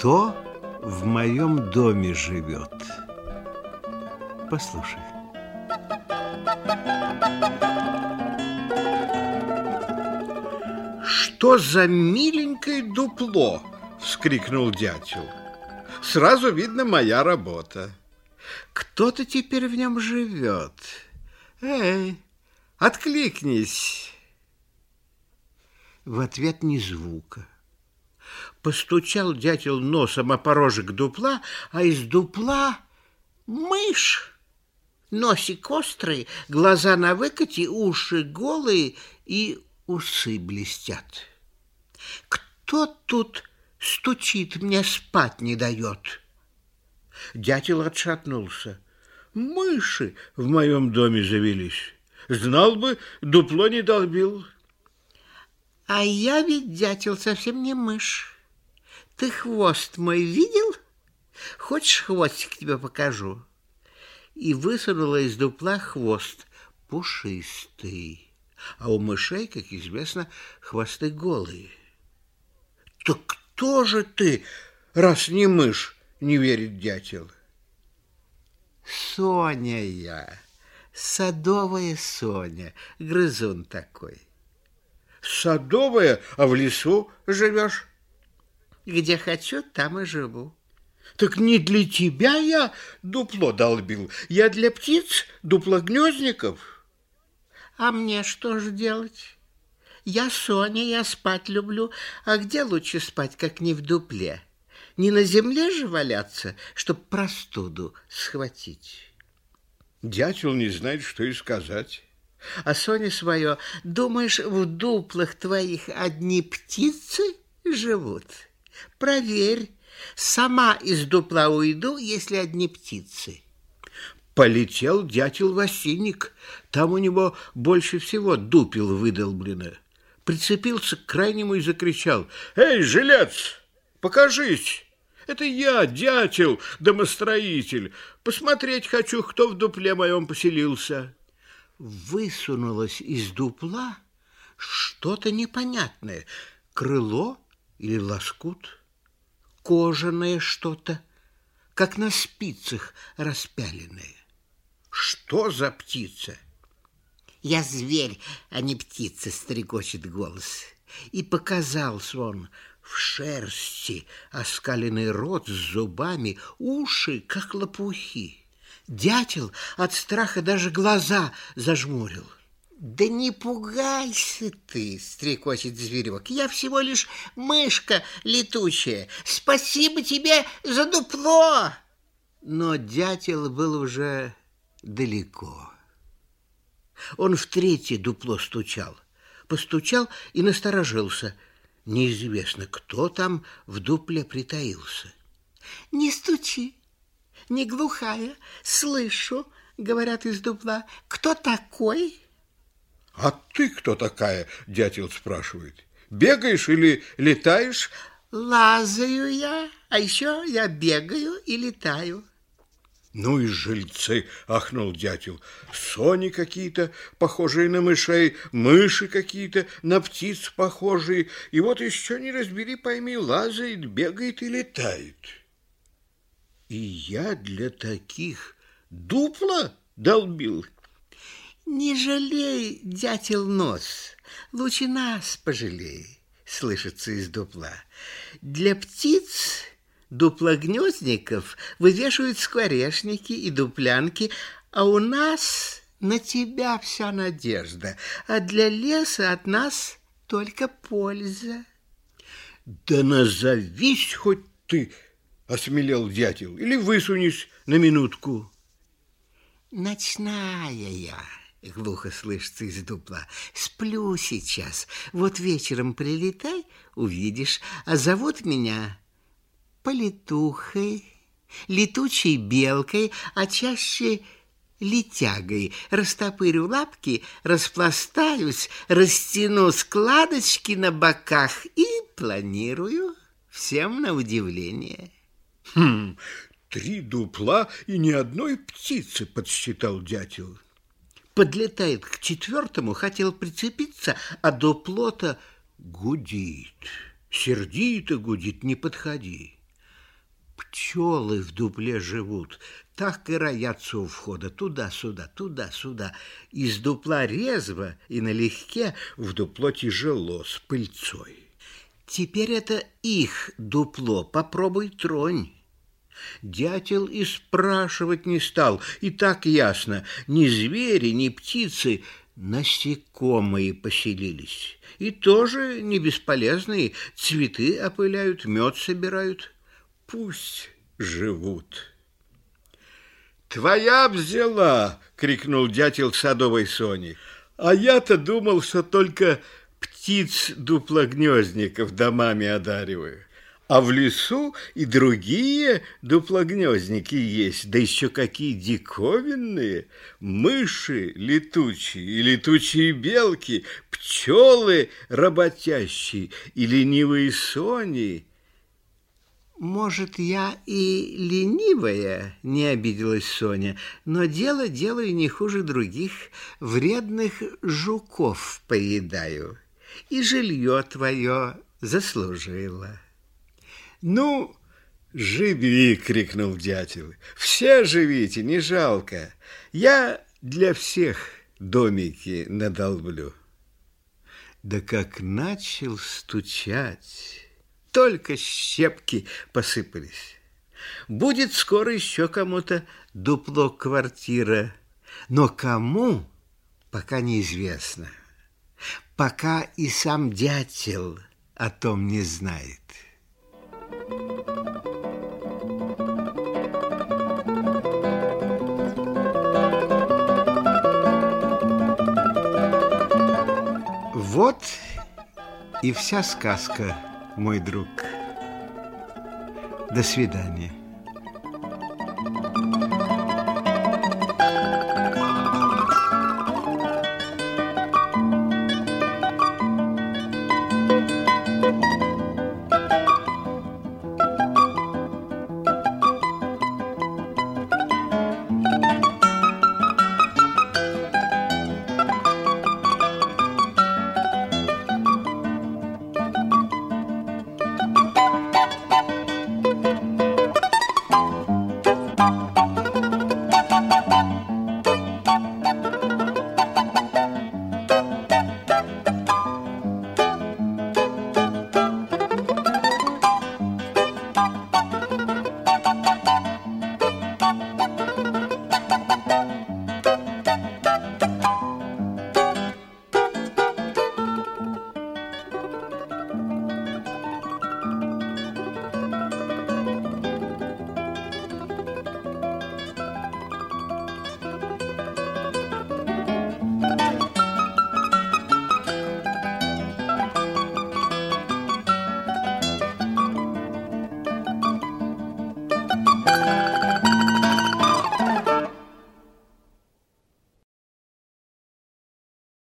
Кто в моем доме живет? Послушай. Что за миленькое дупло? Вскрикнул дятел. Сразу видно моя работа. Кто-то теперь в нем живет. Эй, откликнись. В ответ ни звука. Постучал дятел носом о порожек дупла, а из дупла мышь. Носик острый, глаза на выкате, уши голые и усы блестят. Кто тут стучит, мне спать не дает? Дятел отшатнулся. Мыши в моем доме завелись. Знал бы, дупло не долбил. А я ведь, дятел, совсем не мышь. Ты хвост мой видел? Хочешь, хвостик тебе покажу? И высунула из дупла хвост пушистый. А у мышей, как известно, хвосты голые. Так кто же ты, раз не мышь, не верит дятел? Соня я, садовая Соня, грызун такой. Садовая, а в лесу живешь? Где хочу, там и живу. Так не для тебя я дупло долбил, я для птиц дуплогнездников. А мне что же делать? Я Соня, я спать люблю, а где лучше спать, как не в дупле? Не на земле же валяться, чтоб простуду схватить. Дятел не знает, что и сказать. А Соня свое, думаешь, в дуплах твоих одни птицы живут? Проверь, сама из дупла уйду, если одни птицы. Полетел дятел в осинник, там у него больше всего дупел выдолблено. Прицепился к крайнему и закричал, «Эй, жилец, покажись!» Это я, дятел, домостроитель. Посмотреть хочу, кто в дупле моем поселился. Высунулось из дупла что-то непонятное. Крыло или лоскут? кожаное что-то, как на спицах распяленное. Что за птица? Я зверь, а не птица, стрекочет голос. И показался он в шерсти, оскаленный рот с зубами, уши, как лопухи. Дятел от страха даже глаза зажмурил. Да не пугайся ты, стрекочет зверек. Я всего лишь мышка летучая. Спасибо тебе за дупло. Но дятел был уже далеко. Он в третье дупло стучал. Постучал и насторожился. Неизвестно, кто там в дупле притаился. Не стучи, не глухая, слышу, говорят из дупла. Кто такой? А ты кто такая? Дятел спрашивает. Бегаешь или летаешь? Лазаю я, а еще я бегаю и летаю. Ну и жильцы, ахнул дятел. Сони какие-то, похожие на мышей, мыши какие-то, на птиц похожие. И вот еще не разбери, пойми, лазает, бегает и летает. И я для таких дупла долбил. Не жалей, дятел нос, лучше нас пожалей, слышится из дупла. Для птиц дуплогнездников вывешивают скворечники и дуплянки, а у нас на тебя вся надежда, а для леса от нас только польза. Да назовись хоть ты, осмелел дятел, или высунись на минутку. Ночная я, Глухо слышится из дупла. Сплю сейчас. Вот вечером прилетай, увидишь. А зовут меня Полетухой, летучей белкой, а чаще летягой. Растопырю лапки, распластаюсь, растяну складочки на боках и планирую всем на удивление. Хм, три дупла и ни одной птицы, подсчитал дятел подлетает к четвертому, хотел прицепиться, а до плота гудит. Сердито гудит, не подходи. Пчелы в дупле живут, так и роятся у входа, туда-сюда, туда-сюда. Из дупла резво и налегке, в дупло тяжело, с пыльцой. Теперь это их дупло, попробуй тронь. Дятел и спрашивать не стал, и так ясно, ни звери, ни птицы, насекомые поселились. И тоже не бесполезные, цветы опыляют, мед собирают. Пусть живут. «Твоя взяла!» — крикнул дятел садовой Сони. «А я-то думал, что только птиц дуплогнездников домами одариваю. А в лесу и другие дуплогнездники есть, да еще какие диковинные. Мыши летучие и летучие белки, пчелы работящие и ленивые сони. Может, я и ленивая, не обиделась Соня, но дело делаю не хуже других, вредных жуков поедаю, и жилье твое заслужила. «Ну, живи!» — крикнул дятел. «Все живите, не жалко. Я для всех домики надолблю». Да как начал стучать, только щепки посыпались. Будет скоро еще кому-то дупло квартира, но кому, пока неизвестно. Пока и сам дятел о том не знает. Вот и вся сказка, мой друг. До свидания. Bye.